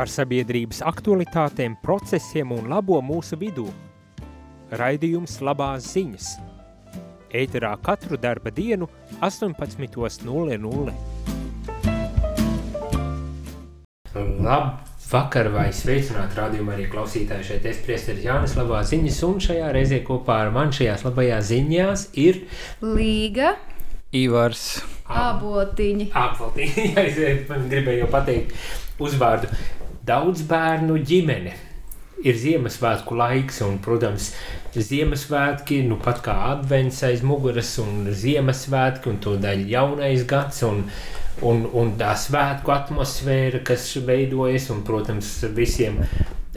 par sabiedrības aktualitātēm, procesiem un labo mūsu vidū. Raidījums labās ziņas. Ēterā katru darba dienu 18.00. Labvakar vai sveicināt rādījumu arī klausītāji šeit. Es priesteris Jānis Labā ziņas un šajā reizē kopā ar man šajās labajās ziņās ir Līga, Ivars. Abotiņi. Apvaltiņa, ja es man gribēju pateikt uzvārdu. Daudz bērnu ģimene. Ir Ziemassvētku laiks, un, protams, Ziemassvētki, nu pat kā advents aiz muguras, un Ziemassvētki, un to daļa jaunais gads, un, un, un tā svētku atmosfēra, kas veidojas, un, protams, visiem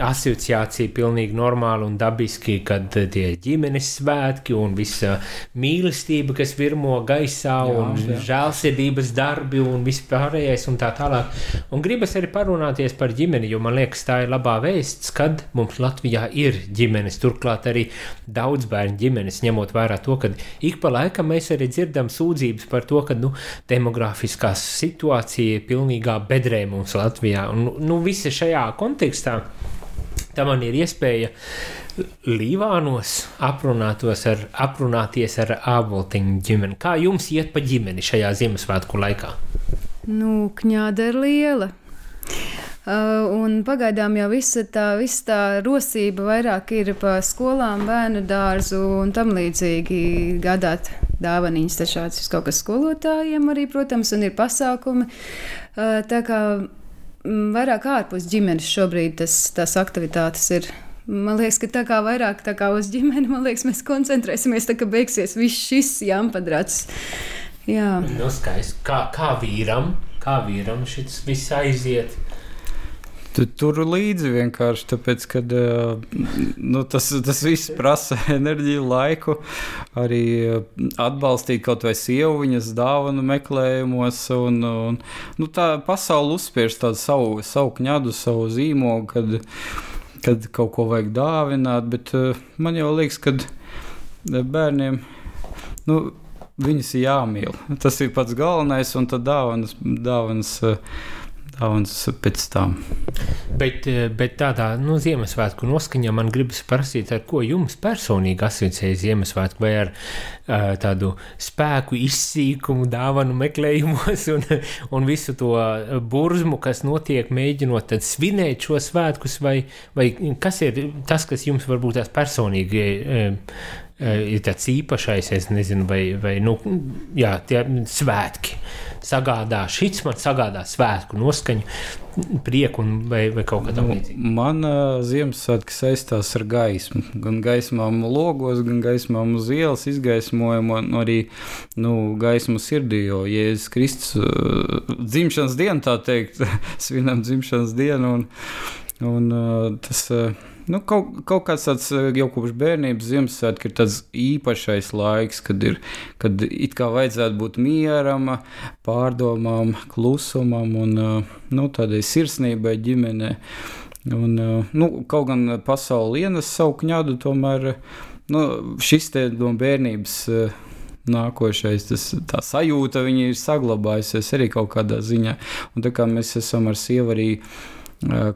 asociācija pilnīgi normāli un dabiski, kad tie ir ģimenes svētki un visa mīlestība, kas virmo gaisā Jā, un jā. žēlsirdības darbi un vispārējais un tā tālāk. Un gribas arī parunāties par ģimeni, jo man liekas, tā ir labā vēsts, kad mums Latvijā ir ģimenes, turklāt arī daudz bērnu ģimenes, ņemot vērā to, ka ik pa laikam mēs arī dzirdam sūdzības par to, ka nu, demografiskā situācija ir pilnīgā bedrē mums Latvijā. Un, nu, visa šajā kontekstā Tā man ir iespēja Līvānos ar, aprunāties ar āboltiņu ģimeni. Kā jums iet pa ģimeni šajā Ziemassvētku laikā? Nu, kņāda ir liela. Uh, un pagaidām jau visa tā, visa tā rosība vairāk ir pa skolām, bērnu dārzu un tam līdzīgi gādāt dāvaniņas tašāds kaut kas skolotājiem arī, protams, un ir pasākumi. Uh, tā kā vairāk ārpus ģimenes šobrīd tas, tās aktivitātes ir. Man liekas, ka tā kā vairāk tā kā uz ģimeni, man liekas, mēs koncentrēsimies, tā kā beigsies viss šis jāmpadrats. Jā. Nu, skaisti. Kā, kā vīram, kā vīram šis viss aiziet? Tu tur līdzi vienkārši tāpēc, ka nu, tas, tas viss prasa enerģiju, laiku, arī eh, atbalstīt kaut vai sievu viņas dāvanu meklējumos. Un, un, nu, tā pasaule uzspiež tādu savu, savu kņadu, savu zīmogu, kad, kad kaut ko vajag dāvināt, bet eh, man jau liekas, ka bērniem. Nu, Viņas ir jāmīl. Tas ir pats galvenais, un tad dāvanas, dāvanas uh, dāvanas pēc tam. Bet, eh, bet tādā nu, Ziemassvētku noskaņā man gribas prasīt, ar ko jums personīgi asociējas Ziemassvētku, vai ar tādu spēku izsīkumu, dāvanu meklējumos un, un visu to burzmu, kas notiek, mēģinot svinēt šo svētkus, vai, vai kas ir tas, kas jums varbūt tās personīgi. Ir tāds īpašais, es nezinu, vai, vai nu, jā, tie svētki sagādā. Šis man sagādā svētku noskaņu, prieku un vai, vai kaut kā tamlīdzīga. Nu, man uh, Ziemassvētki saistās ar gaismu. Gan gaismām logos, gan gaismām uz ielas izgaismojumu, un arī nu, gaismu sirdī. Jo Jēzus Kristus uh, dzimšanas dienu, tā teikt, svinam dzimšanas dienu. Un, un, uh, tas, uh, Nu, kaut, kaut kāds tāds jau kopš bērnības Ziemassvētku ir tāds īpašais laiks, kad ir kad it kā vajadzētu būt mieram, pārdomām, klusumam un nu, tādai sirsnībai ģimenē. Un, nu, kaut gan pasaule ienes savu kņadu, tomēr nu, šis te no bērnības nākošais, tas, tā sajūta ir saglabājusies arī kaut kādā ziņā. Un tā kā mēs esam ar sievu arī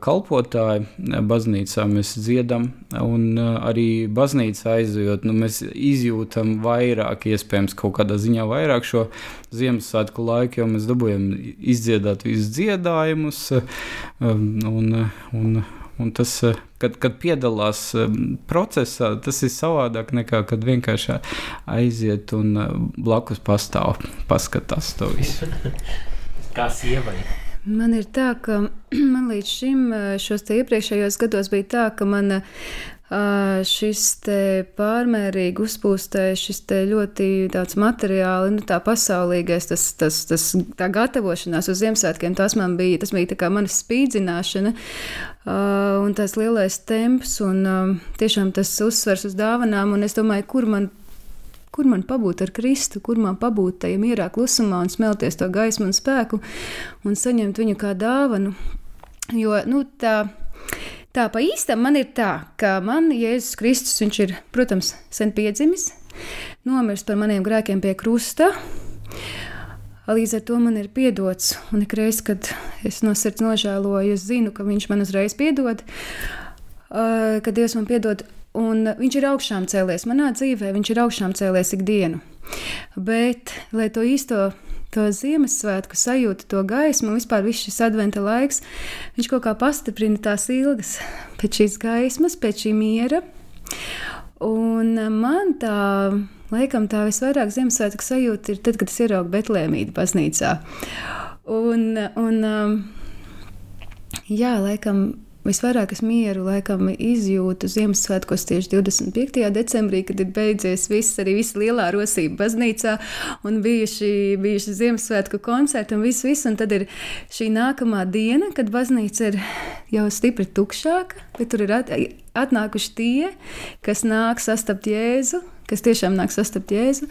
kalpotāji baznīcā mēs dziedam, un arī baznīcā aizejot, nu, mēs izjūtam vairāk, iespējams, kaut kādā ziņā vairāk šo Ziemassvētku laiku, jo mēs dabūjam izdziedāt visus dziedājumus, un, un, un tas, kad, kad piedalās procesā, tas ir savādāk nekā kad vienkārši aiziet un blakus pastāv, paskatās to visu. Kā sievai? Man ir tā, ka man līdz šim šos iepriekšējos gados bija tā, ka man šis pārmērīgi uzpūstais, šis ļoti tāds materiāli, nu, tā pasaulīgais, tas, tas, tas, tā gatavošanās uz Ziemassvētkiem, tas man bija, tas bija tā kā manas spīdzināšana un tas lielais temps un tiešām tas uzsvers uz dāvanām, un es domāju, kur man kur man pabūt ar Kristu, kur man pabūt tajā mierā, klusumā un smelties to gaismu un spēku un saņemt viņu kā dāvanu. Jo nu, tā, tā pa īstam man ir tā, ka man Jēzus Kristus, viņš ir, protams, sen piedzimis, nomiris par maniem grēkiem pie krusta. Līdz ar to man ir piedots. Un ik reiz, kad es no sirds nožēloju, es zinu, ka viņš man uzreiz piedod, ka Dievs man piedod. Un viņš ir augšām cēlies manā dzīvē, viņš ir augšām cēlies ikdienu. Bet, lai to īsto to Ziemassvētku sajūtu, to gaismu, vispār viss šis adventa laiks, viņš kaut kā pastiprina tās ilgas pēc šīs gaismas, pēc šī miera. Un man tā, laikam, tā visvairāk Ziemassvētku sajūta ir tad, kad es ieraugu Betlēmīdu baznīcā. Un, un jā, laikam, Visvairāk es mieru laikam izjūtu Ziemassvētkos tieši 25. decembrī, kad ir beidzies viss, arī visa lielā rosība baznīcā un bijuši, bijuši Ziemassvētku koncerti un viss, viss. Un tad ir šī nākamā diena, kad baznīca ir jau stipri tukšāka, bet tur ir at, atnākuši tie, kas nāk sastapt Jēzu, kas tiešām nāk sastapt Jēzu.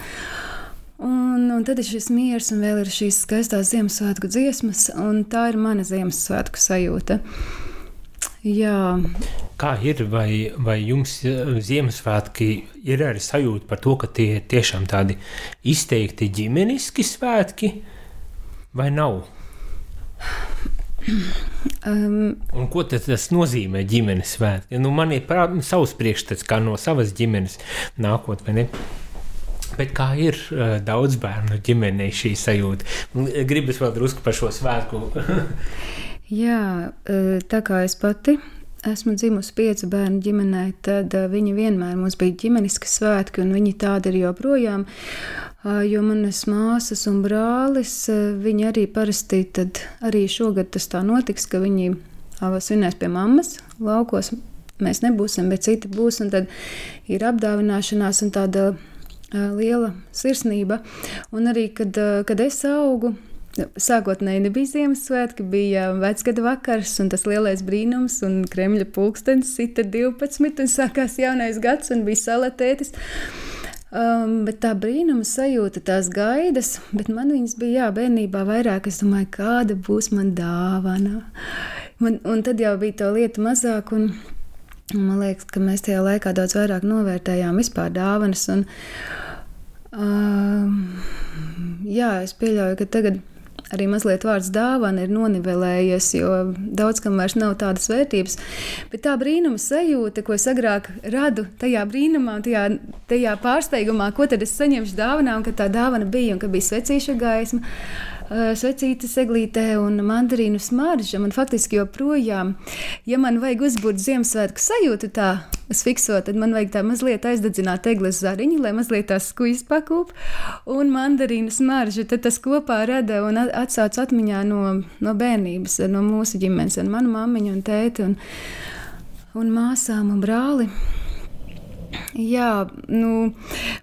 Un, un tad ir šis miers, un vēl ir šīs skaistās Ziemassvētku dziesmas, un tā ir mana Ziemassvētku sajūta. Jā. Kā ir, vai, vai jums eh, Ziemassvētki ir arī sajūta par to, ka tie ir tiešām tādi izteikti ģimeniski svētki, vai nav? Um, Un ko tas nozīmē ģimenes svētki? Nu, man ir prāt, savs priekšstats, kā no savas ģimenes nākot, vai ne? Bet kā ir uh, daudz bērnu ģimenei šī sajūta? Gribas vēl drusku par šo svētku Jā, e, tā kā es pati esmu dzimusi piecu bērnu ģimenē, tad e, viņi vienmēr mums bija ģimeniski svētki, un viņi tādi ir joprojām. Jo manas māsas un brālis, e, viņi arī parasti, tad arī šogad tas tā notiks, ka viņi svinēs pie mammas laukos. Mēs nebūsim, bet citi būs, un tad ir apdāvināšanās un tāda liela sirsnība. Un arī, kad, kad es augu, Sākotnēji nebija Ziemassvētki, bija vecgada vakars un tas lielais brīnums, un Kremļa pulkstenis sita 12, un sākās jaunais gads, un bija salatētis. Um, bet tā brīnuma sajūta, tās gaidas, bet man viņas bija jā, bērnībā vairāk. Es domāju, kāda būs man dāvana. Man, un tad jau bija tā lieta mazāk, un, un man liekas, ka mēs tajā laikā daudz vairāk novērtējām vispār dāvanas. Un, um, jā, es pieļauju, ka tagad arī mazliet vārds dāvana ir nonivelējies, jo daudz kam vairs nav tādas vērtības. Bet tā brīnuma sajūta, ko es agrāk radu tajā brīnumā, tajā, tajā pārsteigumā, ko tad es saņemšu dāvanā, un ka tā dāvana bija un ka bija svecīša gaisma svecītes eglītē un mandarīnu smarža. Man faktiski joprojām, ja man vajag uzbūrt Ziemassvētku sajūtu tā, es fiksotu, tad man vajag tā mazliet aizdedzināt eglis zariņu, lai mazliet tās skujas pakūp un mandarīnu smaržu. Tad tas kopā rada un atsauc atmiņā no, no bērnības, no mūsu ģimenes, ar manu mammiņu un tēti un, un māsām un brāli. Jā, nu,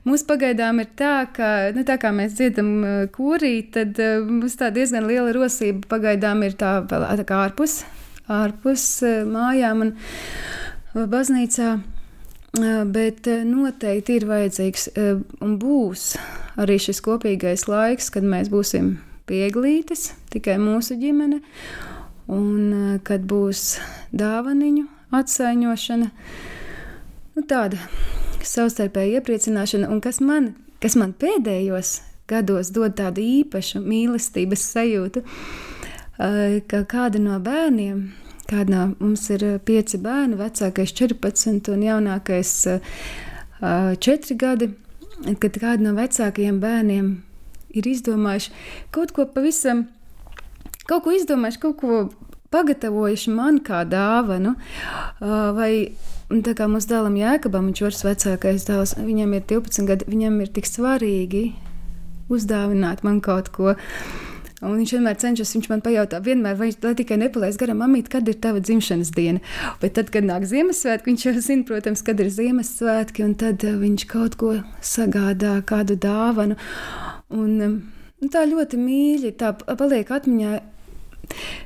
mums pagaidām ir tā, ka nu, tā kā mēs dziedam kūrī, tad mums tā diezgan liela rosība pagaidām ir tā vēl tā kā ārpus, ārpus mājām un baznīcā. Bet noteikti ir vajadzīgs un būs arī šis kopīgais laiks, kad mēs būsim pieglītis, tikai mūsu ģimene, un kad būs dāvaniņu atsaiņošana. Nu, tāda savstarpēja iepriecināšana, un kas man, kas man pēdējos gados dod tādu īpašu mīlestības sajūtu, ka kāda no bērniem, kāda no mums ir pieci bērni, vecākais 14 un jaunākais 4 gadi, kad kāda no vecākajiem bērniem ir izdomājuši kaut ko pavisam, kaut ko izdomājuši, kaut ko pagatavojuši man kā dāvanu, vai tā kā mūsu dēlam Jēkabam, viņš ir vecākais dēls, viņam ir 12 gadi, viņam ir tik svarīgi uzdāvināt man kaut ko. Un viņš vienmēr cenšas, viņš man pajautā, vienmēr, vai lai tikai nepalaist garām, mamīt, kad ir tava dzimšanas diena. Bet tad, kad nāk Ziemassvētki, viņš jau zina, protams, kad ir Ziemassvētki, un tad viņš kaut ko sagādā, kādu dāvanu. Un, un tā ļoti mīļi, tā paliek atmiņā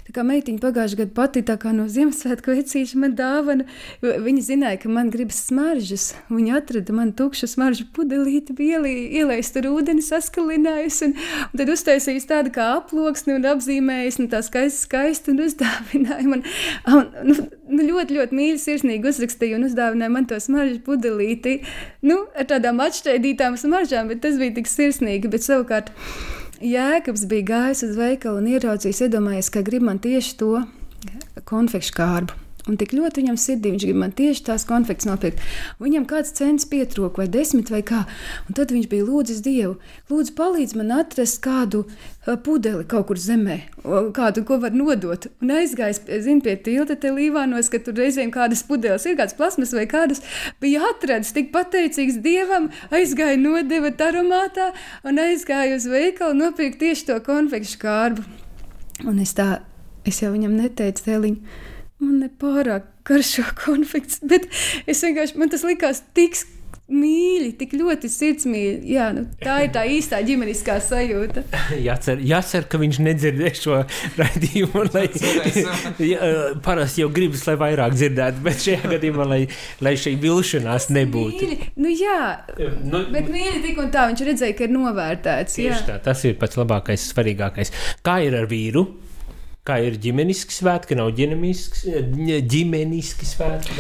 Tā kā meitiņa pagājušajā gadā pati no Ziemassvētku vecīša man dāvana, viņa zināja, ka man gribas smaržas. Viņa atrada man tukšu smaržu pudelīti, ielaist ar ūdeni, saskalinājusi, un, un tad uztaisījusi tādu kā aploksni un apzīmējusi, un tā skaisti, skaisti un uzdāvināja man. Un, nu, nu, ļoti, ļoti mīļi, sirsnīgi uzrakstīja un uzdāvināja man to smaržu pudelīti, nu, ar tādām atšķaidītām smaržām, bet tas bija tik sirsnīgi, bet savukārt Jēkabs bija gājis uz veikalu un ieraudzījis, iedomājies, ka grib man tieši to konfekšu kārbu. Un tik ļoti viņam sirdī viņš grib man tieši tās konfekts nopirkt. Viņam kāds cents pietrūka, vai desmit, vai kā. Un tad viņš bija lūdzis Dievu, lūdzu, palīdz man atrast kādu pudeli kaut kur zemē, kādu, ko var nodot. Un aizgājis, zinu, pie tilta te līvānos, ka tur reizēm kādas pudeles ir, kādas plasmas vai kādas, bija atrads, tik pateicīgs Dievam, aizgāja nodeva taromātā un aizgāja uz veikalu nopirkt tieši to konfekšu kārbu. Un es tā, es jau viņam neteicu, Tēliņ, man nepārāk garšo konfekts, bet es vienkārši, man tas likās tik mīļi, tik ļoti sirdsmīļi. Jā, nu, tā ir tā īstā ģimeniskā sajūta. jācer, jācer, ka viņš nedzirdēs šo raidījumu. Lai, jā, parasti jau gribas, lai vairāk dzirdētu, bet šajā gadījumā, lai, lai šī vilšanās nebūtu. Mīļi, nu jā, nu, bet mīļi tik un tā viņš redzēja, ka ir novērtēts. Tieši jā. tā, tas ir pats labākais, svarīgākais. Kā ir ar vīru? Kā ir ģimeniski svētki, nav ģimeniski svētki?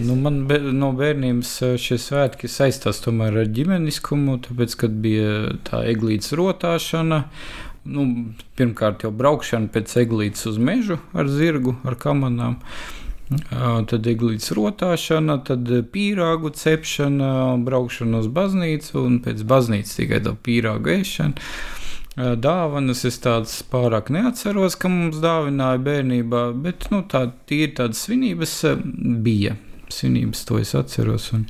Nu, man be, no bērnības eh, šie svētki saistās tomēr ar ģimeniskumu, tāpēc, kad bija tā eglītes rotāšana, nu, pirmkārt jau braukšana pēc eglītes uz mežu ar zirgu, ar kamanām. Tad eglītes rotāšana, tad pīrāgu cepšana, braukšana uz baznīcu un pēc baznīcas tikai tā pīrāgu ēšana dāvanas es tādas pārāk neatceros, ka mums dāvināja bērnībā, bet nu, tā tīri tādas svinības bija. Svinības to es atceros. Un,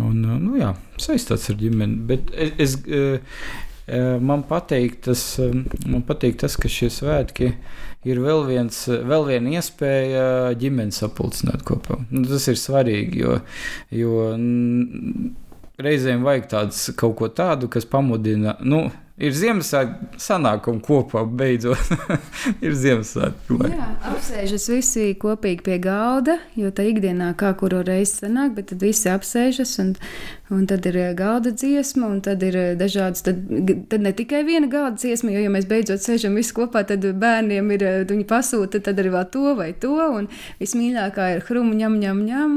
un, nu, jā, saistīts ar ģimeni. Bet es, es, man, patīk tas, man patīk tas, ka šie svētki ir vēl, viens, vēl viena iespēja ģimeni sapulcināt kopā. Nu, tas ir svarīgi, jo, jo reizēm vajag tāds, kaut ko tādu, kas pamudina. Nu, ir Ziemassvētku sanākumi kopā, beidzot. ir Ziemassvētku. Jā, apsēžas visi kopīgi pie galda, jo tā ikdienā kā kuru reizi sanāk, bet tad visi apsēžas un, un tad ir galda dziesma, un tad ir dažādas, tad, tad ne tikai viena galda dziesma, jo, ja mēs beidzot sēžam visi kopā, tad bērniem ir, viņi pasūta, tad arī vēl to vai to, un vismīļākā ir hrumu ņem, ņem, ņem,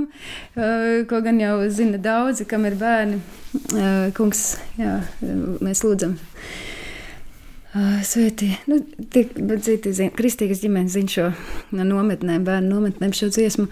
ko gan jau zina daudzi, kam ir bērni. Kungs, jā, mēs lūdzam. Svētī, nu, tik, bet citi zina, kristīgas ģimenes zina šo no nometnēm, bērnu nometnēm šo dziesmu.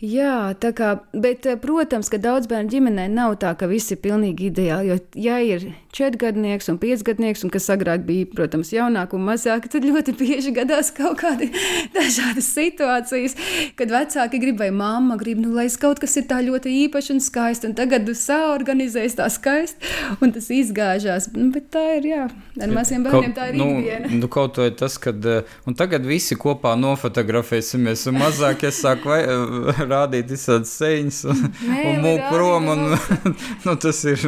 Jā, tā kā, bet, protams, ka daudz bērnu ģimenē nav tā, ka viss ir pilnīgi ideāli, jo, ja ir četrgadnieks un piecgadnieks, un kas agrāk bija, protams, jaunāk un mazāk, tad ļoti bieži gadās kaut kādi dažādas situācijas, kad vecāki grib vai mamma grib, nu, lai kaut kas ir tā ļoti īpaši un skaisti, un tagad saorganizēs tā skaisti, un tas izgāžās. Nu, bet tā ir, jā, ar maziem bērniem tā ir nu, ikdiena. Nu, kaut vai tas, kad, un tagad visi kopā nofotografēsimies, un mazāk es sāku vai, rādīt visādas seņas un, Nē, un mūku prom, un nu, tas ir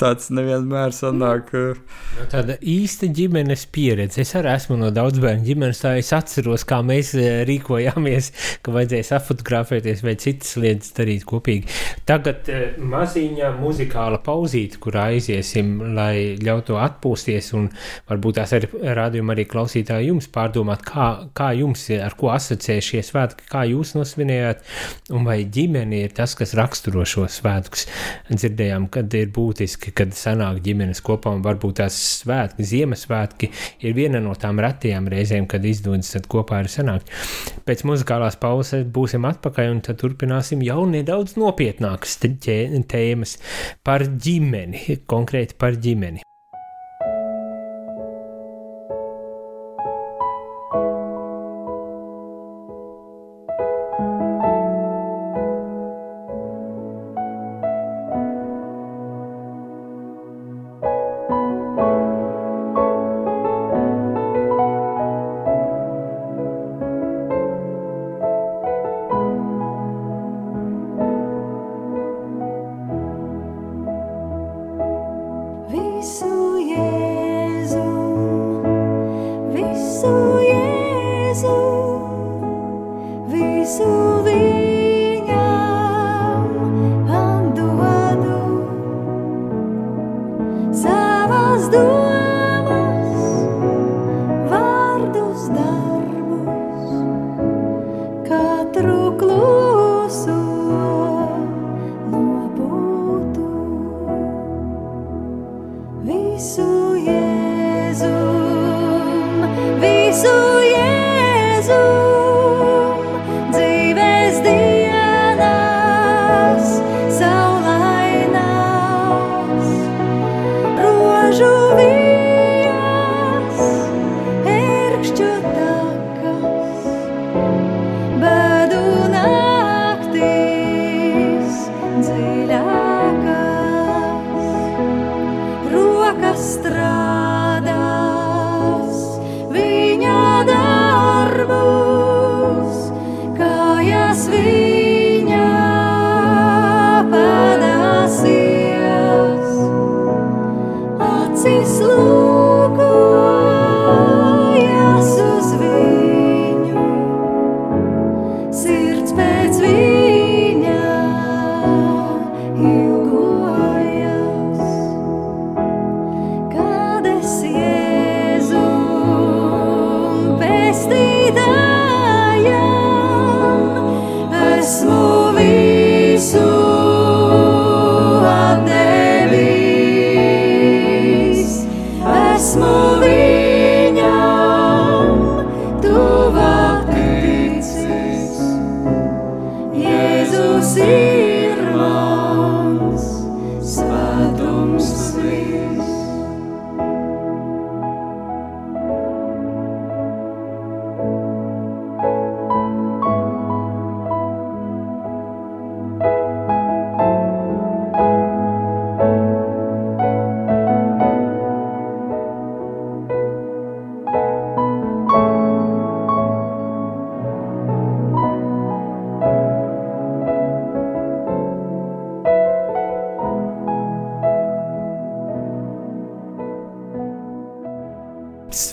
tāds nevienmēr sanāk. Nu, tāda īsta ģimenes pieredze. Es arī esmu no daudz bērnu ģimenes, tā es atceros, kā mēs eh, rīkojāmies, ka vajadzēja safotografēties vai citas lietas darīt kopīgi. Tagad eh, maziņa muzikāla pauzīte, kurā aiziesim, lai ļautu atpūsties un varbūt tās arī rādījuma arī klausītāji jums pārdomāt, kā, kā jums, ar ko asociē šie svētki, kā jūs nosvinējāt, un vai ģimene ir tas, kas raksturo šo svētkus. Dzirdējām, kad ir būtiski, kad sanāk ģimene ģimenes kopā, un varbūt tās svētki, Ziemassvētki ir viena no tām retajām reizēm, kad izdodas kopā ar sanākt. Pēc muzikālās pauzes būsim atpakaļ, un tad turpināsim jau nedaudz nopietnākas tēmas par ģimeni, konkrēti par ģimeni.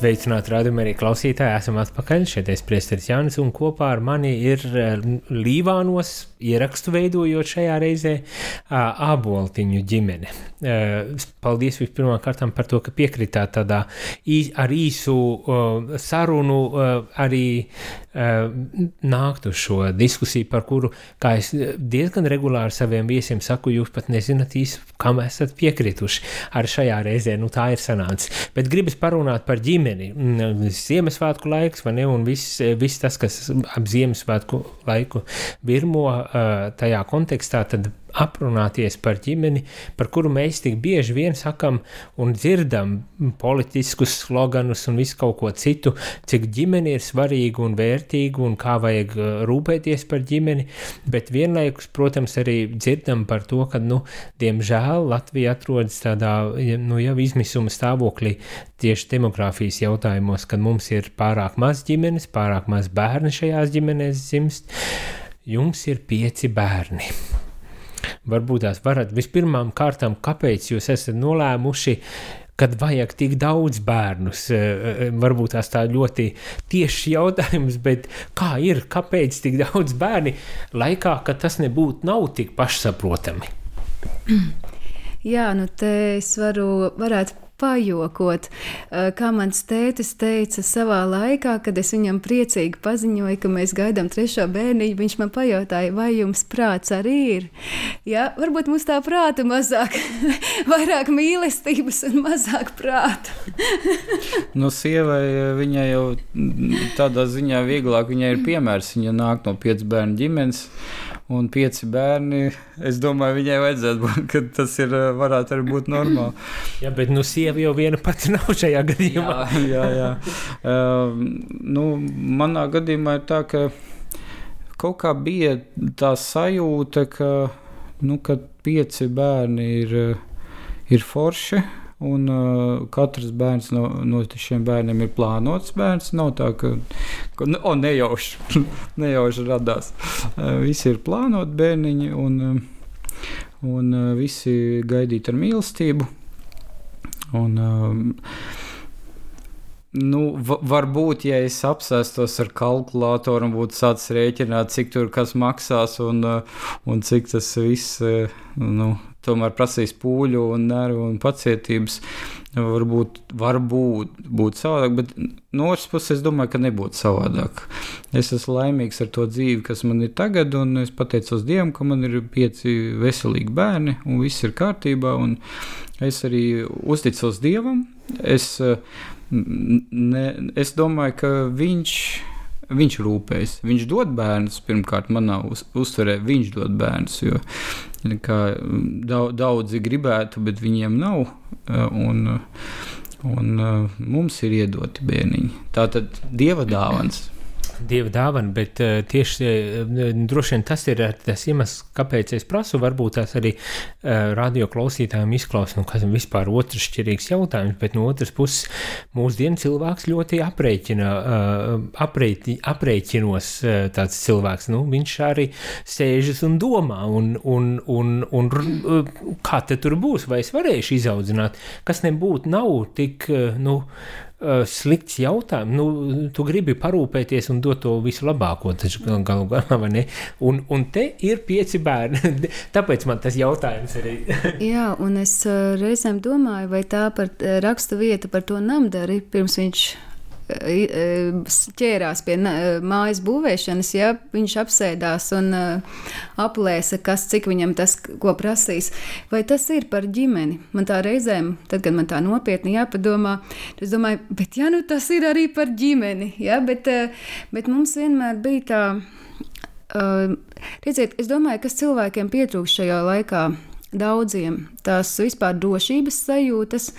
Sveicināti rādījumi arī klausītāji. Esam atpakaļ. Šeit es priesteris Jānis un kopā ar mani ir eh, Līvānos ierakstu veidojot šajā reizē aboltiņu ģimene. Paldies vispirmām kārtām par to, ka piekritāt tādā ar īsu sarunu arī nākt uz šo diskusiju, par kuru, kā es diezgan regulāri saviem viesiem saku, jūs pat nezināt īsti, kam esat piekrituši ar šajā reizē. Nu, tā ir sanācis. Bet gribas parunāt par ģimeni. Mm, Ziemassvētku laiks, vai ne? Un viss, viss tas, kas ap Ziemassvētku laiku virmo tajā kontekstā, aprunāties par ģimeni, par kuru mēs tik bieži vien sakam un dzirdam politiskus sloganus un visu kaut ko citu, cik ģimene ir svarīga un vērtīga un kā vajag rūpēties par ģimeni, bet vienlaikus, protams, arī dzirdam par to, ka, nu, diemžēl Latvija atrodas tādā, nu, jau izmisuma stāvoklī tieši demogrāfijas jautājumos, kad mums ir pārāk maz ģimenes, pārāk maz bērni šajās ģimenēs dzimst. Jums ir pieci bērni. Varbūt tās varat vispirmām kārtām, kāpēc jūs esat nolēmuši, kad vajag tik daudz bērnus. Varbūt tās tā ļoti tieši jautājums, bet kā ir, kāpēc tik daudz bērni laikā, kad tas nebūtu nav tik pašsaprotami? Jā, nu te es varu, varētu pajokot, kā mans tētis teica savā laikā, kad es viņam priecīgi paziņoju, ka mēs gaidām trešo bērniņu. Viņš man pajautāja, vai jums prāts arī ir? Jā, varbūt mums tā prāta mazāk, vairāk mīlestības un mazāk prāta. nu, sievai viņai jau tādā ziņā vieglāk, viņai ir piemērs, viņa nāk no piecu bērnu ģimenes un pieci bērni. Es domāju, viņai vajadzētu būt, ka tas ir, varētu arī būt normāli. Jā, bet nu, sieva jau viena pati nav šajā gadījumā. Jā, jā. jā. Uh, nu, manā gadījumā ir tā, ka kaut kā bija tā sajūta, ka, nu, ka pieci bērni ir, ir forši. Un uh, katrs bērns no, no šiem bērniem ir plānots bērns. Nav tā, ka, ka oh, nejauši, nejauši radās. Uh, visi ir plānoti bērniņi, un, un uh, visi gaidīti ar mīlestību. Un, uh, Nu, varbūt, ja es apsēstos ar kalkulātoru un būtu sācis rēķināt, cik tur kas maksās un, un cik tas viss nu, tomēr prasīs pūļu un nervu un pacietības. Varbūt, varbūt būtu savādāk, bet no otras puses es domāju, ka nebūtu savādāk. Es esmu laimīgs ar to dzīvi, kas man ir tagad, un es pateicos Dievam, ka man ir pieci veselīgi bērni un viss ir kārtībā. Es arī uzticos Dievam. Es ne, es domāju, ka viņš, viņš rūpējas. Viņš dod bērnus, pirmkārt, manā uz, uztverē viņš dod bērnus. Jo, kā, daudzi gribētu, bet viņiem nav. Un, un mums ir iedoti bērniņi. Tā tad dieva dāvans dieva dāvana, bet uh, tieši uh, droši vien tas ir tas iemesls, kāpēc es prasu. Varbūt tās arī uh, radio klausītājiem izklausās, nu, kas ir vispār otrs šķirīgs jautājums, bet no otras puses mūsdienu cilvēks ļoti aprēķina, uh, aprēķi, aprēķinos uh, tāds cilvēks. Nu, viņš arī sēžas un domā, un, un, un, un uh, kā te tur būs, vai es varēšu izaudzināt, kas nebūtu nav tik, uh, nu, uh, slikts jautājums. Nu, tu gribi parūpēties un dot to visu labāko, taču galu galā, vai ne? Un, un te ir pieci bērni. Tāpēc man tas jautājums arī. Jā, un es reizēm domāju, vai tā par raksta vieta par to namdari, pirms viņš ķērās pie mājas būvēšanas, ja viņš apsēdās un aplēsa, kas cik viņam tas, ko prasīs. Vai tas ir par ģimeni? Man tā reizēm, tad, kad man tā nopietni jāpadomā, es domāju, bet ja nu tas ir arī par ģimeni, ja, bet, bet mums vienmēr bija tā, redziet, es domāju, kas cilvēkiem pietrūkst šajā laikā daudziem, tās vispār drošības sajūtas.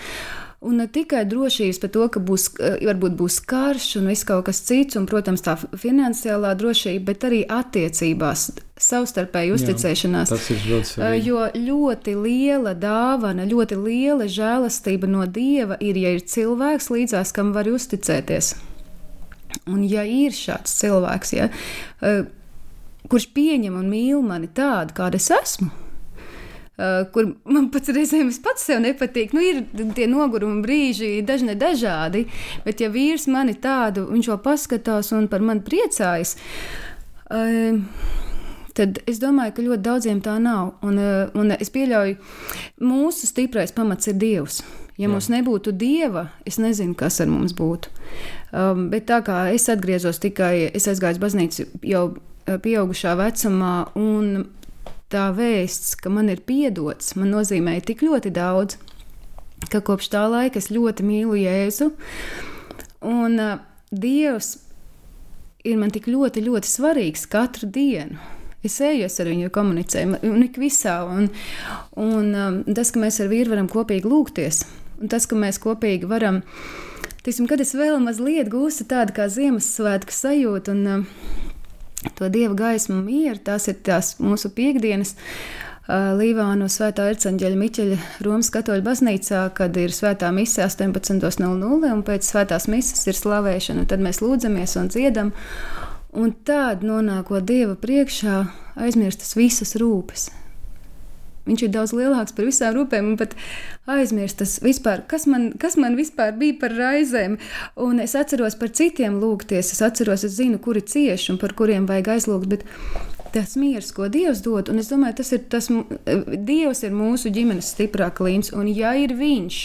Un ne tikai drošības par to, ka būs, eh, varbūt būs karš un viss kaut kas cits, un, protams, tā finansiālā drošība, bet arī attiecībās, savstarpēji uzticēšanās. Jā, tas ir ļoti Eh, svarīgi. Jo ļoti liela dāvana, ļoti liela žēlastība no dieva ir, ja ir cilvēks līdzās, kam var uzticēties. Un ja ir šāds cilvēks, ja, eh, kurš pieņem un mīl mani tādu, kāda es esmu, kur man pats reizēm pats sev nepatīk. Nu, ir tie noguruma brīži, dažni dažādi, bet ja vīrs mani tādu, viņš jau paskatās un par mani priecājas. Uh, Tad es domāju, ka ļoti daudziem tā nav. Un, uh, un es pieļauju, mūsu stiprais pamats ir Dievs. Ja Jā. mums nebūtu dieva, es nezinu, kas ar mums būtu. Um, bet tā kā es atgriezos tikai, es aizgāju uz baznīcu jau pieaugušā vecumā, un tā vēsts, ka man ir piedots, man nozīmē tik ļoti daudz, ka kopš tā laika es ļoti mīlu Jēzu. Un uh, Dievs ir man tik ļoti, ļoti svarīgs katru dienu. Es eju es ar viņu komunicēju, un ik visā. Un, un um, tas, ka mēs ar vīru varam kopīgi lūgties, un tas, ka mēs kopīgi varam, tiksim, kad es vēl mazliet gūstu tādu kā Ziemassvētku sajūtu, un um, to dieva gaismu mieru. Tās ir tās mūsu piekdienas. Līvānu Svētā Erceņģeļa Miķeļa Romas katoļu baznīcā, kad ir svētā mise 18.00 un pēc svētās mises ir slavēšana, tad mēs lūdzamies un dziedam. Un tad nonākot Dieva priekšā, aizmirstas visas rūpes. Viņš ir daudz lielāks par visām rūpēm, un pat aizmirstas vispār, kas man, kas man vispār bija par raizēm. Un es atceros par citiem lūgties, es atceros, es zinu, kuri cieši un par kuriem vajag aizlūgt. Bet tas miers, ko Dievs dod, un es domāju, tas ir tas, Dievs ir mūsu ģimenes stiprā klīns, un ja ir Viņš,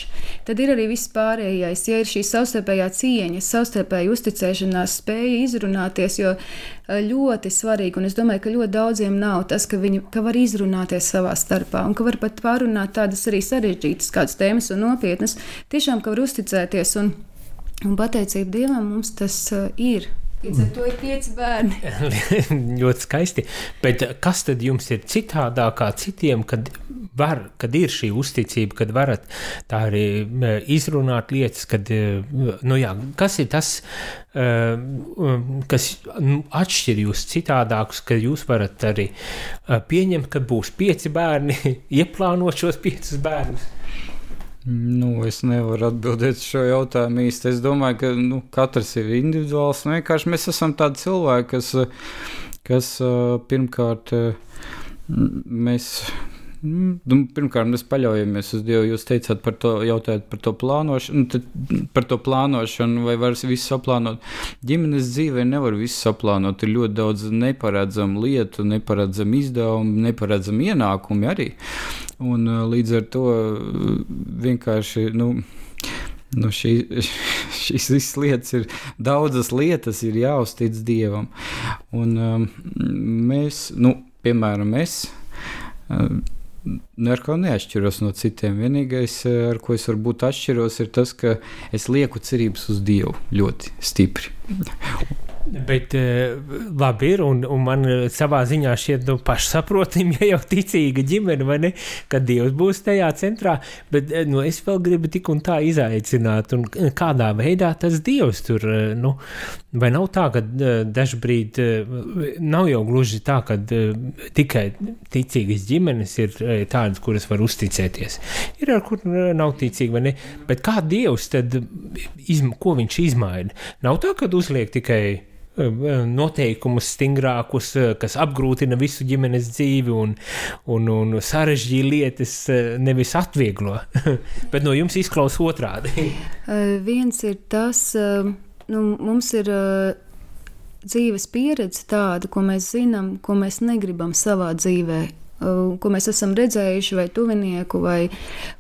tad ir arī viss pārējais. Ja ir šī savstarpējā cieņa, savstarpēja uzticēšanās, spēja izrunāties, jo ļoti svarīgi, un es domāju, ka ļoti daudziem nav tas, ka viņi ka var izrunāties savā starpā, un ka var pat pārunāt tādas arī sarežģītas kādas tēmas un nopietnas, tiešām, ka var uzticēties, un, un pateicība Dievam mums tas uh, ir. Līdz ar to ir pieci bērni. ļoti skaisti. Bet kas tad jums ir citādāk kā citiem, kad, var, kad ir šī uzticība, kad varat tā arī izrunāt lietas, kad, nu jā, kas ir tas, kas nu, atšķir jūs citādākus, ka jūs varat arī pieņemt, ka būs pieci bērni, ieplānot šos piecus bērnus? Nu, es nevaru atbildēt šo jautājumu īsti. Es domāju, ka nu, katrs ir individuāls. Nu, vienkārši mēs esam tādi cilvēki, kas, kas pirmkārt mēs. Nu, pirmkārt, mēs paļaujamies uz Dievu. Jūs teicāt par to, jautājot par to plānošanu, nu, par to plānošanu, vai var visu saplānot. Ģimenes dzīvē nevar visu saplānot. Ir ļoti daudz neparedzamu lietu, neparedzamu izdevumu, neparedzamu ienākumu arī. Un, līdz ar to vienkārši. Nu, Nu, šī, šīs visas lietas ir daudzas lietas, ir jāuztic dievam. Un, um, mēs, nu, piemēram, es. Nu, ar ko neatšķiros no citiem. Vienīgais, ar ko es varbūt atšķiros, ir tas, ka es lieku cerības uz Dievu ļoti stipri. Bet uh, labi ir, un, un man eh, savā ziņā šķiet nu, pašsaprotami, ja jau ticīga ģimene, vai ne, ka Dievs būs tajā centrā, bet uh, nu, es vēl gribu tik un tā izaicināt, un kādā veidā tas Dievs tur, nu, vai nav tā, ka dažbrīd nav jau gluži tā, ka tikai ticīgas ģimenes ir tādas, kuras var uzticēties. Ir ar kur nav ticīgi, vai ne, bet kā Dievs tad, izm ko viņš izmaina? Nav tā, ka uzliek tikai noteikumus stingrākus, kas apgrūtina visu ģimenes dzīvi un, un, un sarežģīja lietas, nevis atvieglo. Bet no jums izklausās otrādi. Viens ir tas, nu, mums ir dzīves pieredze tāda, ko mēs zinām, ko mēs negribam savā dzīvē. Ko mēs esam redzējuši, vai tuvinieku, vai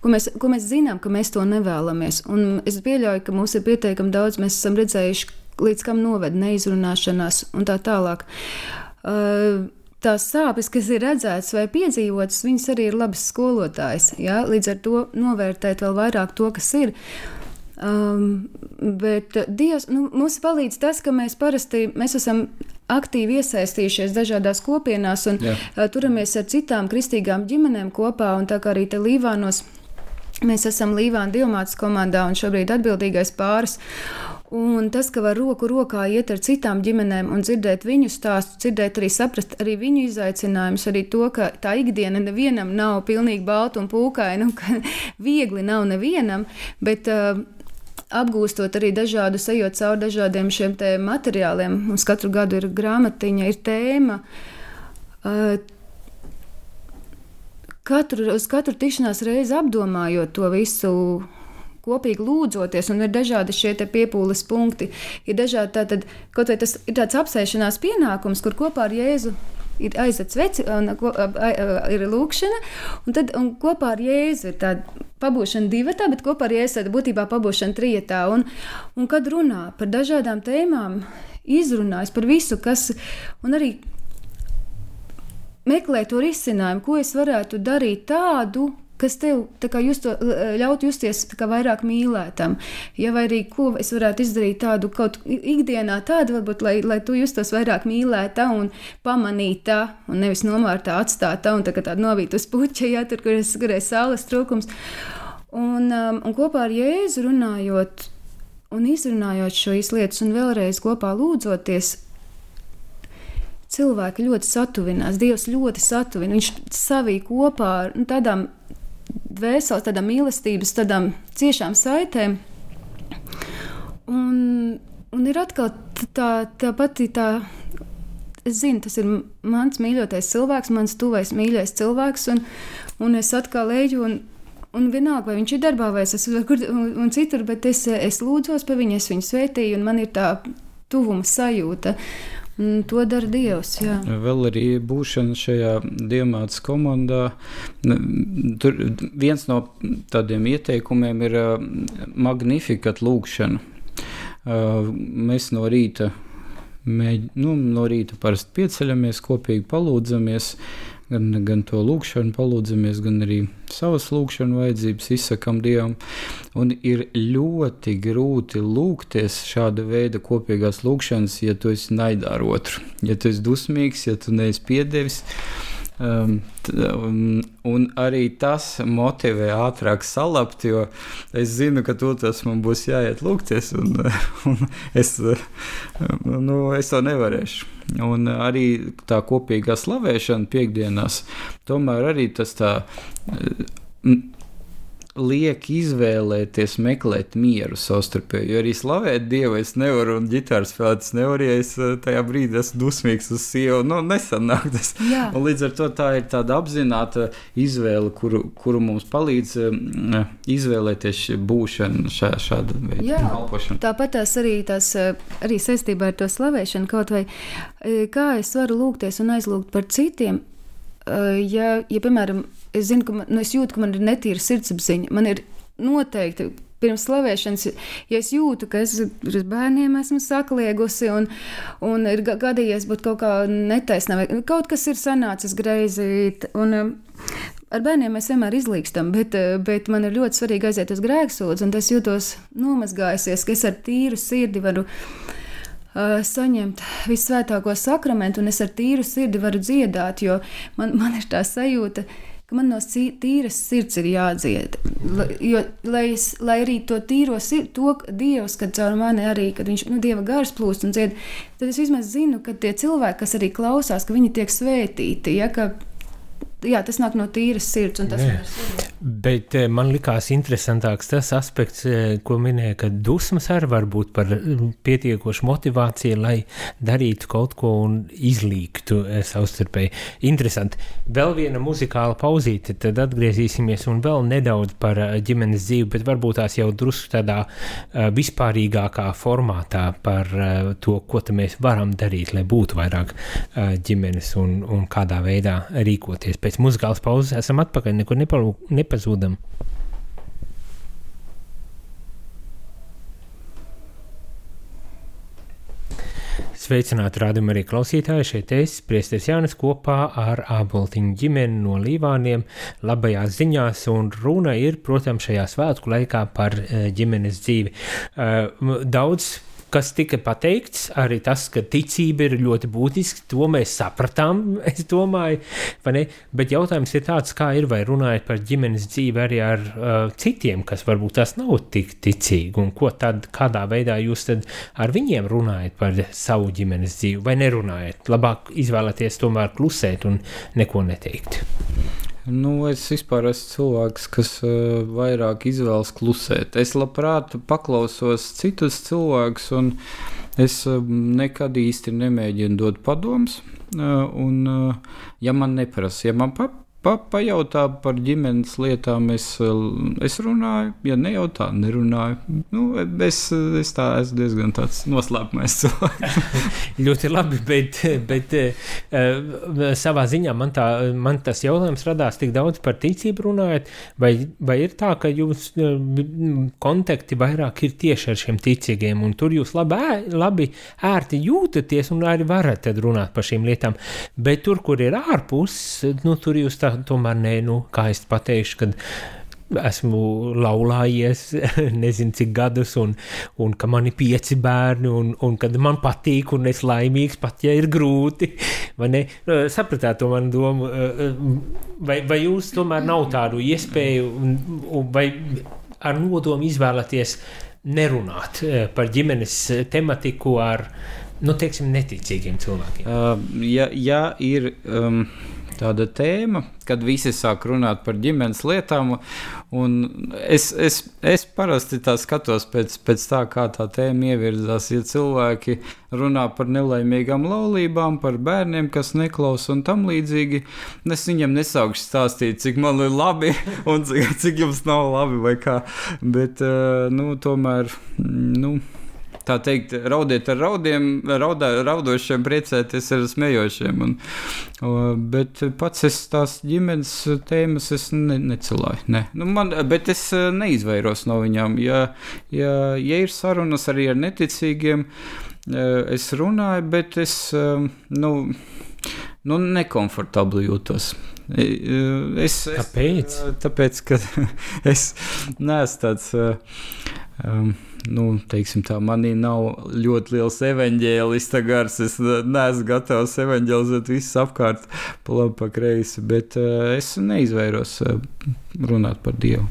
ko mēs, ko mēs zinām, ka mēs to nevēlamies. Un es pieļauju, ka mums ir pietiekami daudz, mēs esam redzējuši, līdz kam noved neizrunāšanās un tā tālāk. Uh, tās sāpes, kas ir redzētas vai piedzīvotas, viņas arī ir labas skolotājas. Ja? Līdz ar to novērtēt vēl vairāk to, kas ir. Um, bet Dievs nu, mums palīdz tas, ka mēs parasti mēs esam aktīvi iesaistījušies dažādās kopienās un Jā. uh, turamies ar citām kristīgām ģimenēm kopā. Un tā kā arī te Līvānos mēs esam Līvāna Dilmātas komandā un šobrīd atbildīgais pāris. Un tas, ka var roku rokā iet ar citām ģimenēm un dzirdēt viņu stāstu, dzirdēt arī saprast arī viņu izaicinājumus, arī to, ka tā ikdiena nevienam nav pilnīgi balta un pūkaina, nu, ka viegli nav nevienam, bet uh, apgūstot arī dažādu, ejot cauri dažādiem šiem materiāliem. Mums katru gadu ir grāmatiņa, ir tēma. Uh, katru, uz katru tikšanās reizi apdomājot to visu kopīgi lūdzoties, un ir dažādi šie piepūles punkti. Ir dažādi tātad, kaut vai tas ir tāds apsēšanās pienākums, kur kopā ar Jēzu ir aizsats veci, un, ir lūkšana, un tad un kopā ar Jēzu ir tāda pabūšana divatā, bet kopā ar Jēzu tāda būtībā pabūšana trietā. Un, un kad runā par dažādām tēmām, izrunājas par visu, kas, un arī meklē to risinājumu, ko es varētu darīt tādu, kas tev justo, ļaut justies vairāk mīlētam. Ja arī ko es varētu izdarīt tādu kaut ikdienā, tādu varbūt, lai, lai tu justos vairāk mīlēta un pamanīta, un nevis nomārtā atstāta un tā tāda novīta uz puķa, ja tur, kur es gribēju saules trūkums. Un, um, un kopā ar Jēzu runājot un izrunājot šīs lietas, un vēlreiz kopā lūdzoties, cilvēki ļoti satuvinās. Dievs ļoti satuvina. Viņš savī kopā ar nu, tādām dvēseles, tādām mīlestības, tādām ciešām saitēm. Un, un ir atkal tā, tā pati tā. Es zinu, tas ir mans mīļotais cilvēks, mans tuvais mīļais cilvēks, un, un es atkal eju un, un vienalga, vai viņš ir darbā, vai es esmu kur un, citur, bet es, es lūdzos par viņu, es viņu svētīju, un man ir tā tuvuma sajūta. Mm, to dara Dievs. Jā. Vēl arī būšana šajā diamāts komandā. Tur viens no tādiem ieteikumiem ir magnifikat lūkšana. Mēs no rīta, mēģ, nu, no rīta parasti pieceļamies, kopīgi palūdzamies gan, gan to lūgšanu, palūdzamies, gan arī savas lūgšanu vajadzības izsakām Dievam. Un ir ļoti grūti lūgties šāda veida kopīgās lūgšanas, ja tu esi naidā ar otru, ja tu esi dusmīgs, ja tu neesi piedevis. Um, um, un arī tas motivē ātrāk salabt, jo es zinu, ka to tas man būs jāiet lūgties, un, un es, nu, es to nevarēšu. Un arī tā kopīgā slavēšana piekdienās, tomēr arī tas tā liek izvēlēties, meklēt mieru savstarpēji. Jo arī slavēt Dievu es nevaru, un ģitāras spēlēt es nevaru, ja es eh, tajā brīdī esmu dusmīgs uz sievu. Nu, nesanāk tas. Jā. Un līdz ar to tā ir tāda apzināta izvēle, kuru, kuru mums palīdz um, izvēlēties būšanu šā, šāda veida kalpošanu. Tāpat tās arī, tās, eh, arī saistībā ar to slavēšanu kaut vai kā es varu lūgties un aizlūgt par citiem, ja, ja piemēram, es zinu, man, nu, es jūtu, ka man ir netīra sirdsapziņa. Man ir noteikti pirms slavēšanas, ja es jūtu, ka es ar bērniem esmu sakliegusi un, un ir gadījies būt kaut kā netaisnā, vai kaut kas ir sanācis greizi. Un, ar bērniem mēs vienmēr izlīkstam, bet, eh, bet man ir ļoti svarīgi aiziet uz grēksūdzi, un es jūtos nomazgājusies, ka es ar tīru sirdi varu uh, saņemt visvētāko sakramentu, un es ar tīru sirdi varu dziedāt, jo man, man ir tā sajūta, ka man no tīras sirds ir jādzied. Jo, lai, es, lai arī to tīro sirdi, to Dievs, kad caur mani arī, kad viņš, nu, Dieva gars plūst un dzied, tad es vismaz zinu, ka tie cilvēki, kas arī klausās, ka viņi tiek svētīti, ja, ka jā, tas nāk no tīras sirds. Bet eh, man likās interesantāks tas aspekts, eh, ko minēja, ka dusmas arī var būt par eh, pietiekošu motivāciju, lai darītu kaut ko un izlīgtu savstarpēji. Interesanti. Vēl viena muzikāla pauzīte, tad atgriezīsimies un vēl nedaudz par ģimenes dzīvi, bet varbūt tās jau drusku tādā vispārīgākā formātā par to, ko mēs varam darīt, lai būtu vairāk ģimenes un, un kādā veidā rīkoties. Pēc muzikālas pauzes esam atpakaļ, nekur nepazūdam. Sveicināti rādījumi arī klausītāji. Šeit es, Priesties Jānis, kopā ar Āboltiņu ģimeni no Līvāniem, labajās ziņās, un runa ir, protams, šajā svētku laikā par eh, ģimenes dzīvi. Eh, daudz kas tika pateikts, arī tas, ka ticība ir ļoti būtiska, to mēs sapratām, es domāju, bet jautājums ir tāds, kā ir, vai runājot par ģimenes dzīvi arī ar uh, citiem, kas varbūt tas nav tik ticīgi, un ko tad, kādā veidā jūs tad ar viņiem runājat par savu ģimenes dzīvi, vai nerunājat, labāk izvēlēties tomēr klusēt un neko neteikt. Nu, es vispār esmu cilvēks, kas uh, vairāk izvēlas klusēt. Es labprāt paklausos citus cilvēkus, un es uh, nekad īsti nemēģinu dot padomus. Uh, un, uh, ja man neprasa, ja man pa, pa, pajautā par ģimenes lietām, es, es runāju, ja nejautā, nerunāju. Nu, es, es tā esmu diezgan tāds noslēpumais cilvēks. ļoti labi, bet, bet uh, savā ziņā man, tā, man tas jautājums radās tik daudz par ticību runājot, vai, vai ir tā, ka jūs uh, kontakti vairāk ir tieši ar šiem ticīgiem, un tur jūs labi, labi ērti jūtaties un arī varat runāt par šīm lietām, bet tur, kur ir ārpus, nu, tur jūs tā tomēr nē, nu, kā es pateikšu, kad esmu laulājies, nezinu cik gadus, un, un ka man ir pieci bērni, un, un kad man patīk, un es laimīgs, pat ja ir grūti. Vai ne? Nu, sapratāt to manu domu, vai, vai jūs tomēr nav tādu iespēju, vai ar nodomu izvēlaties nerunāt par ģimenes tematiku ar, nu, teiksim, neticīgiem cilvēkiem? Uh, ja, ja ir. Um tāda tēma, kad visi sāk runāt par ģimenes lietām. Es, es, es parasti tā skatos pēc, pēc tā, kā tā tēma ievirzās. Ja cilvēki runā par nelaimīgām laulībām, par bērniem, kas neklausa un tam līdzīgi, es viņam nesaukšu stāstīt, cik man ir labi un cik, cik jums nav labi vai kā. Bet, eh, nu, tomēr, nu, tā teikt, raudiet ar raudiem, raudā, raudošiem, priecēties ar smejošiem. Un, bet pats es tās ģimenes tēmas ne, necelāju. Ne. Nu, man, bet es e, neizvairos no viņām. Ja, ja, ja ir sarunas arī ar neticīgiem, e, es runāju, bet es. E, nu, nu, nekomfortabli jūtos. Es, es, Kāpēc? Tāpēc, ka es neesmu tāds. Um, nu, teiksim, tā, manī nav ļoti liels evaņģēlista gars. Es neesmu gatavs evaņģelizēt visus apkārt, pa labi, pa kreisi, bet uh, es neizvairos uh, runāt par Dievu.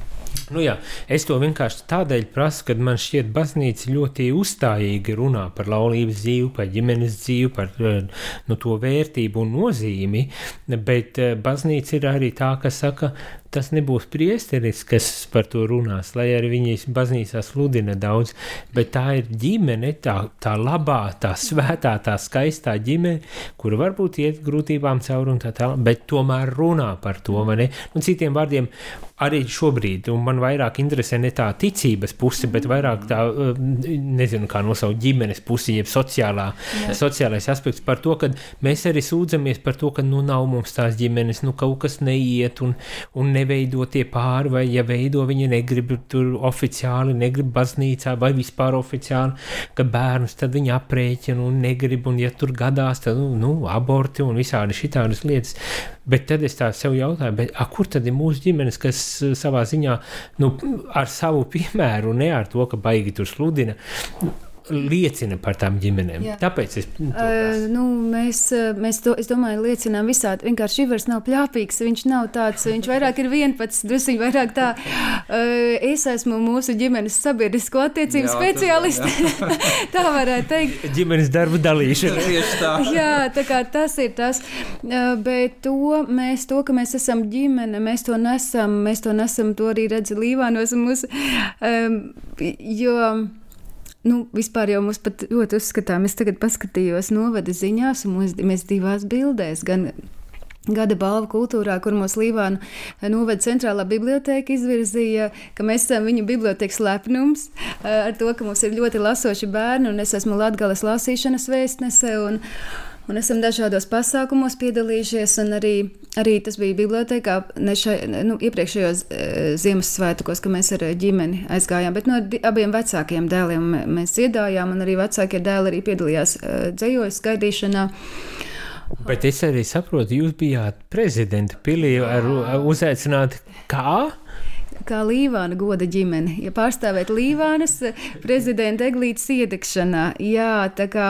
Nu jā, es to vienkārši tādēļ prasu, ka man šķiet, ka baznīca ļoti uzstājīgi runā par laulības dzīvi, par ģimenes dzīvi, par nu, to vērtību un nozīmi. Bet baznīca ir arī tā, kas saka, tas nebūs priesteris, kas par to runās, lai arī viņi baznīcā sludina daudz, bet tā ir ģimene, tā, tā labā, tā svētā, tā skaistā ģimene, kura varbūt iet grūtībām cauri un tā tālāk, bet tomēr runā par to, vai ne? Un citiem vārdiem, arī šobrīd, un man vairāk interesē ne tā ticības puse, bet vairāk tā, nezinu, kā nosaukt ģimenes pusi, jeb sociālā, Jā. sociālais aspekts par to, ka mēs arī sūdzamies par to, ka, nu, nav mums tās ģimenes, nu, kaut kas neiet un, un ne neveido tie pāri, vai ja veido, viņi negrib tur oficiāli, negrib baznīcā vai vispār oficiāli, ka bērnus tad viņi aprēķina un negrib, un ja tur gadās, tad, nu, nu aborti un visādi šitādas lietas. Bet tad es tā sev jautāju, bet, a, kur tad ir mūsu ģimenes, kas eh, savā ziņā, nu, ar savu piemēru, ne ar to, ka baigi tur sludina, liecina par tām ģimenēm. Jā. Tāpēc es Uh, nu, mēs, mēs to, es domāju, liecinām visādi. Vienkārši Ivars nav pļāpīgs, viņš nav tāds, viņš vairāk ir vienpats, drusiņ vairāk tā. Uh, es esmu mūsu ģimenes sabiedrisko attiecību Jā, speciāliste. tā varētu teikt. ģimenes darbu dalīšana. Tieši tā. Jā, tā kā tas ir tas. Uh, Bet to mēs, to, ka mēs esam ģimene, mēs to nesam, mēs to nesam, to arī redz Līvānos mūsu, um, jo, nu, vispār jau mums pat ļoti uzskatām, es tagad paskatījos novada ziņās, un mēs, mēs divās bildēs, gan Gada balva kultūrā, kur mūsu Līvānu novada centrālā biblioteka, izvirzīja, ka mēs esam viņa bibliotekas lepnums eh, ar to, ka mums ir ļoti lasoši bērni, un es esmu Latgales lasīšanas vēstnese, un, un esam dažādos pasākumos piedalījušies, un arī, arī tas bija bibliotekā ne šai, nu, iepriekšējos eh, Ziemassvētkos, ka mēs ar ģimeni aizgājām, bet no abiem vecākiem dēliem mē- mēs dziedājām, un arī vecākie dēli arī piedalījās eh, dzējojas skaidīšanā. Bet es arī saprotu, jūs bijāt prezidenta pilī ar, uzaicināti kā? Kā Līvāna goda ģimene, ja pārstāvēt Līvānas prezidenta Eglītas iedegšanā. Jā, tā kā.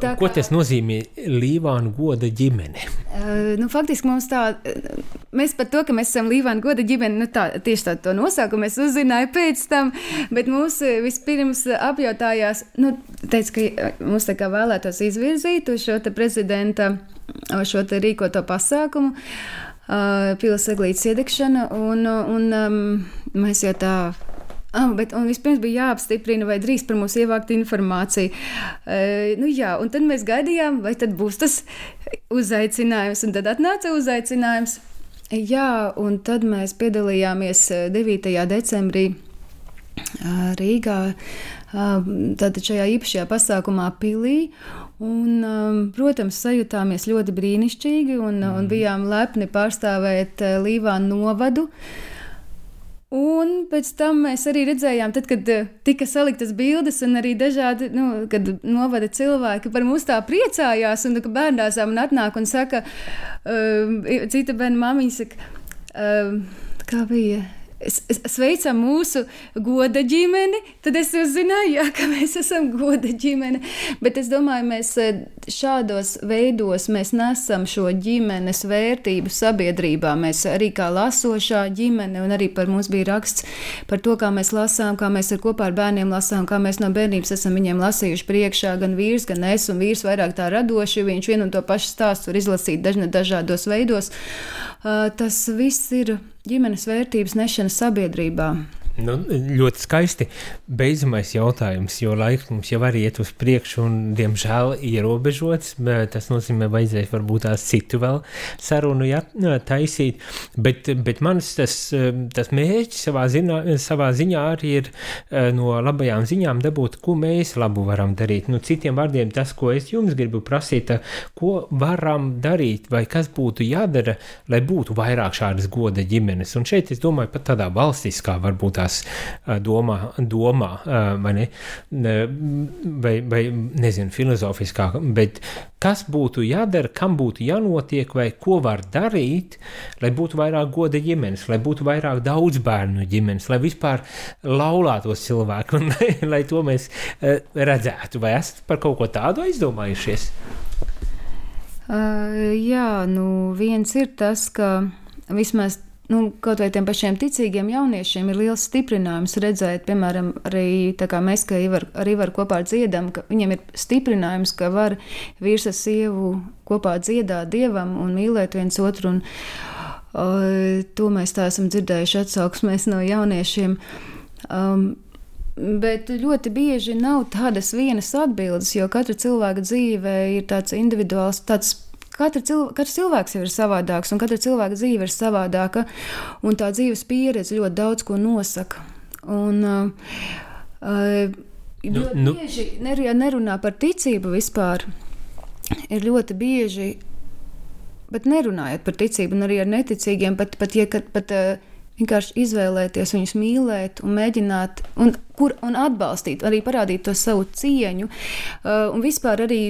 Tā Ko tas nozīmē Līvāna goda ģimene? Uh, nu, faktiski mums tā, eh, mēs par to, ka mēs esam Līvāna goda ģimene, nu tā, tieši tā to nosaukumu es uzzināju pēc tam, bet mūs eh, vispirms apjautājās, nu, teica, ka mums tā kā vēlētos izvirzīt šo prezidenta, šo rīkoto pasākumu, uh, pils eglītes iedegšana, un, un um, mēs jau tā Ah, bet un vispirms bija jāapstiprina, vai drīz par mums ievākt informāciju. E, nu, jā, un tad mēs gaidījām, vai tad būs tas uzaicinājums, un tad atnāca uzaicinājums. Jā, un tad mēs piedalījāmies eh, 9. decembrī ā, Rīgā, tātad šajā īpašajā pasākumā Pilī. Un, um, protams, sajūtāmies ļoti brīnišķīgi un, mm. un bijām lepni pārstāvēt eh, Līvānu novadu. Un pēc tam mēs arī redzējām, tad, kad eh, tika saliktas bildes, un arī dažādi, nu, kad novada cilvēki par mums tā priecājās, un ka bērnās man atnāk un saka, um, cita bērna māmiņa saka, um, kā bija. Sveicam mūsu goda ģimeni, tad es uzzināju, jā, ka mēs esam goda ģimene. Bet es domāju, mēs eh, šādos veidos mēs nesam šo ģimenes vērtību sabiedrībā. Mēs arī kā lasošā ģimene, un arī par mums bija raksts par to, kā mēs lasām, kā mēs ar kopā ar bērniem lasām, kā mēs no bērnības esam viņiem lasījuši priekšā, gan vīrs, gan es, un vīrs vairāk tā radoši, viņš vienu un to pašu stāstu var izlasīt dažna, dažādos veidos. Uh, tas viss ir ģimenes vērtības nešana sabiedrībā. Nu, ļoti skaisti. Beidzamais jautājums, jo laiks mums jau arī iet uz priekšu, un, diemžēl, ierobežots. Tas nozīmē, ka vajadzēs varbūt tās citu vēl sarunu jā, taisīt. Bet, bet mans tas, tas mērķis savā, zinā, savā ziņā arī ir no labajām ziņām dabūt, ko mēs labu varam darīt. Nu, citiem vārdiem, tas, ko es jums gribu prasīt, ko varam darīt, vai kas būtu jādara, lai būtu vairāk šādas goda ģimenes. Un šeit es domāju pat tādā valstiskā varbūt tās ā, domā, domā ā, vai, ne, vai, vai nezinu, filozofiskā, bet kas būtu jādara, kam būtu jānotiek, vai ko var darīt, lai būtu vairāk goda ģimenes, lai būtu vairāk daudz bērnu ģimenes, lai vispār laulātos cilvēki, un lai, lai to mēs ā, redzētu. Vai esat par kaut ko tādu aizdomājušies? Uh, jā, nu viens ir tas, ka vismaz nu, kaut vai tiem pašiem ticīgiem jauniešiem ir liels stiprinājums redzēt, piemēram, arī kā mēs, ka Ivar, ar Ivaru kopā dziedam, ka viņiem ir stiprinājums, ka var vīrs ar sievu kopā dziedāt dievam un mīlēt viens otru. Un, uh, to mēs tā esam dzirdējuši atsauksmēs no jauniešiem. Um, Bet ļoti bieži nav tādas vienas atbildes, jo katra cilvēka dzīve ir tāds individuāls, tāds Katra cilv katrs cilvēks ir savādāks, un katra cilvēka dzīve ir savādāka. Un tā dzīves pieredze ļoti daudz ko nosaka. Un, uh, uh, Nu, ļoti nu. bieži, ner, ja nerunā par ticību vispār, ir ļoti bieži pat nerunājot par ticību, un arī ar neticīgiem, pat, pat, ja, pat, pat vienkārši izvēlēties viņus mīlēt, un mēģināt, un, kur, un atbalstīt, arī parādīt to savu cieņu, un vispār arī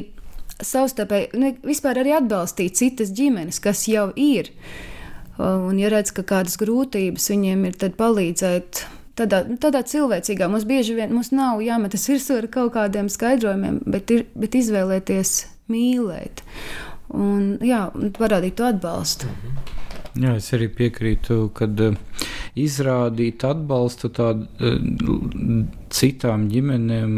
savstarpēji, nu, vispār arī atbalstīt citas ģimenes, kas jau ir. Un, ja redz, ka kādas grūtības viņiem ir, tad palīdzēt tādā, tādā cilvēcīgā. Mums bieži vien mums nav jāmetas virsū ar kaut kādiem skaidrojumiem, bet, ir, bet izvēlēties mīlēt un jā, parādīt to atbalstu. Jā, es arī piekrītu, ka uh, izrādīt atbalstu tādām uh, citām ģimenēm,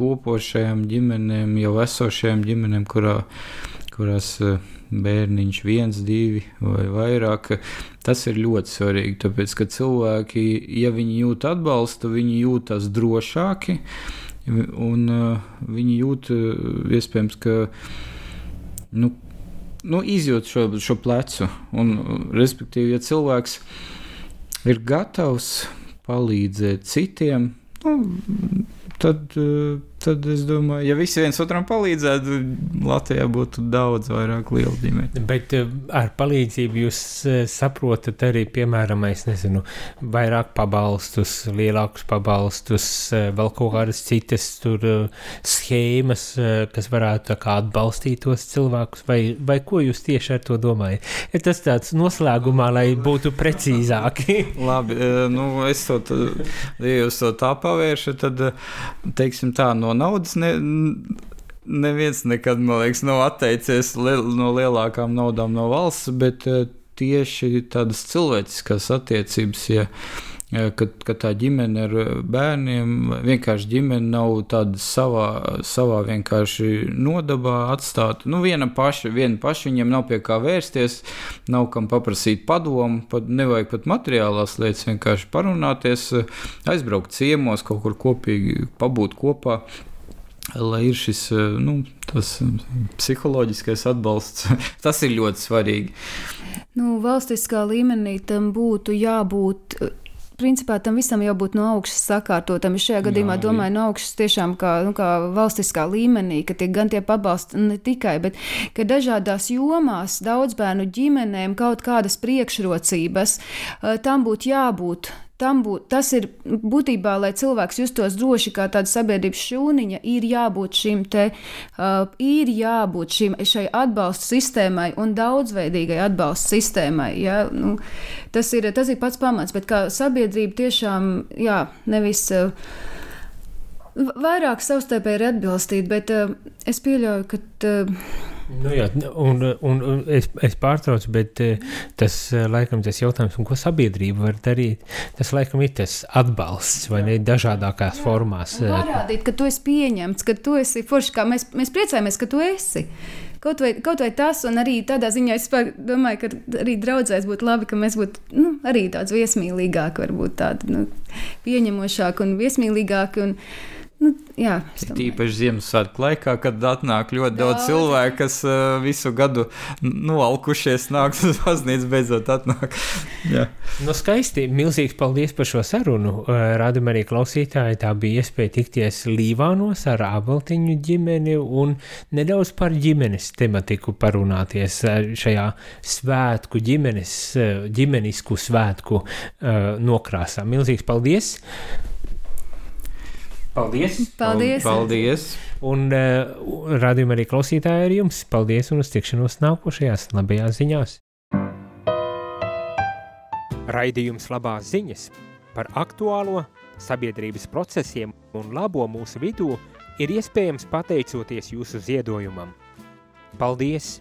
topošajām ģimenēm, jau esošajām ģimenēm, kurā, kurās uh, bērniņš, viens, divi vai vairāk. Tas ir ļoti svarīgi, tāpēc ka cilvēki, ja viņi jūt atbalstu, viņi jūtas drošāki un uh, viņi jūt iespējams, ka. Nu, nu, izjūt šo, šo plecu. Un, respektīvi, ja cilvēks ir gatavs palīdzēt citiem, nu, tad, tad es domāju, ja visi viens otram palīdzētu, Latvijā būtu daudz vairāk lielu ģimeni. Bet eh, ar palīdzību jūs eh, saprotat arī, piemēram, es nezinu, vairāk pabalstus, lielākus pabalstus, eh, vēl kaut kādas citas tur schēmas, kas varētu kā atbalstīt tos cilvēkus, vai, vai ko jūs tieši ar to domājat? Ir tas tāds noslēgumā, lai būtu precīzāki. Labi, nu es to, ja jūs to tā pavēršat, tad, teiksim tā, no naudas ne, neviens nekad, man liekas, nav atteicies li no lielākām naudām no valsts, bet uh, tieši tādas cilvēciskās attiecības, ja, kad, kad tā ģimene ar bērniem, vienkārši ģimene nav tāda savā, savā vienkārši nodabā atstāta. Nu, viena paša, viena paša viņiem nav pie kā vērsties, nav kam paprasīt padomu, pat nevajag pat materiālās lietas, vienkārši parunāties, aizbraukt ciemos, kaut kur kopīgi pabūt kopā lai ir šis nu, psiholoģiskais atbalsts. tas ir ļoti svarīgi. Nu, valstiskā līmenī tam būtu jābūt. Principā tam visam jābūt no augšas sakārtotam. Es šajā gadījumā Jā, domāju, no augšas tiešām kā, nu, kā valstiskā līmenī, ka tiek gan tie pabalsti ne tikai, bet ka dažādās jomās daudz bērnu ģimenēm kaut kādas priekšrocības tam būtu jābūt būt, tas ir būtībā, lai cilvēks justos droši kā tāda sabiedrības šūniņa, ir jābūt šim te, uh, ir jābūt šim, šai atbalsta sistēmai un daudzveidīgai atbalsta sistēmai. Ja? Nu, tas, ir, tas ir pats pamats, bet kā sabiedrība tiešām, jā, nevis. Uh, Vairāk savstarpēji ir atbilstīt, bet uh, es pieļauju, ka. Uh, Nu jā, un, un, un es, es pārtraucu, bet eh, tas eh, laikam tas jautājums, ko sabiedrība var darīt, tas laikam ir tas atbalsts vai ne dažādākās jā. formās. Un eh, parādīt, ka tu esi pieņemts, ka tu esi forši, kā mēs, mēs priecājamies, ka tu esi. Kaut vai, kaut vai tas, un arī tādā ziņā es domāju, ka arī draudzēs būtu labi, ka mēs būtu nu, arī daudz viesmīlīgāki, varbūt tādi nu, pieņemošāki un viesmīlīgāki. Un, Nu, jā, Tīpaši Ziemassvētku laikā, kad atnāk ļoti daudz, daudz cilvēku, kas uh, visu gadu novalkušies, nāk uz baznīcu, beidzot atnāk. jā. nu, skaisti. Milzīgs paldies par šo sarunu. Uh, Rādam arī klausītāji, tā bija iespēja tikties Līvānos ar Abeltiņu ģimeni un nedaudz par ģimenes tematiku parunāties šajā svētku ģimenes, ģimenisku svētku uh, nokrāsā. Milzīgs paldies! Paldies! Paldies! Paldies. Un uh, radījumā arī klausītāji ar jums. Paldies un uz tikšanos nākošajās labajās ziņās. Raidījums labās ziņas par aktuālo sabiedrības procesiem un labo mūsu vidū ir iespējams pateicoties jūsu ziedojumam. Paldies!